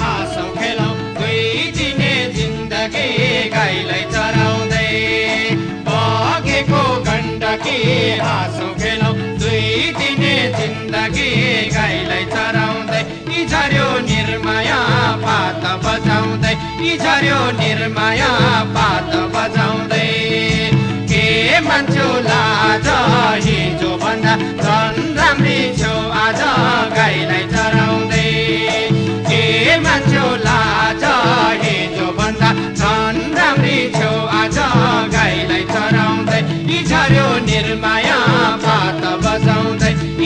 हाँसौ खेलौँ दुई दिने जिन्दगी गाईलाई चराउँदै। गण्डकी हाँसौ खेलौँ दुई दिने जिन्दगी गाईलाई चराउँदै। यी झर्यो निर्माया पात बजाउँदै यी झर्यो निर्माया पात बजाउँदै। के मान्छौ लाज हिजो भन्दा झन् राम्री आज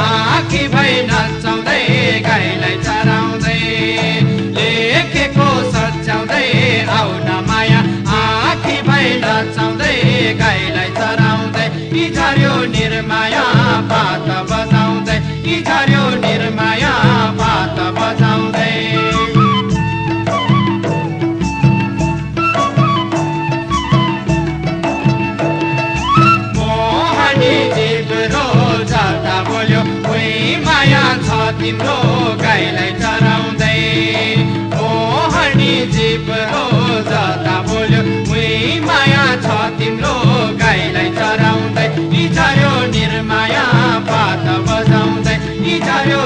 आखी भई नचाउँदै गाईलाई चराउँदै लेखेको सच्याउँदै आउन माया। आखी भई नचाउँदै गाईलाई चराउँदै यी झर्यो निर्माया पात बजाउँदै यी झर्यो तिम्रो गाईलाई चराउँदै हर्नी जीव हो जता बोल्यो उही माया छ तिम्रो गाईलाई चराउँदै निझार्यो निर्माया पात बजाउँदै निझार्यो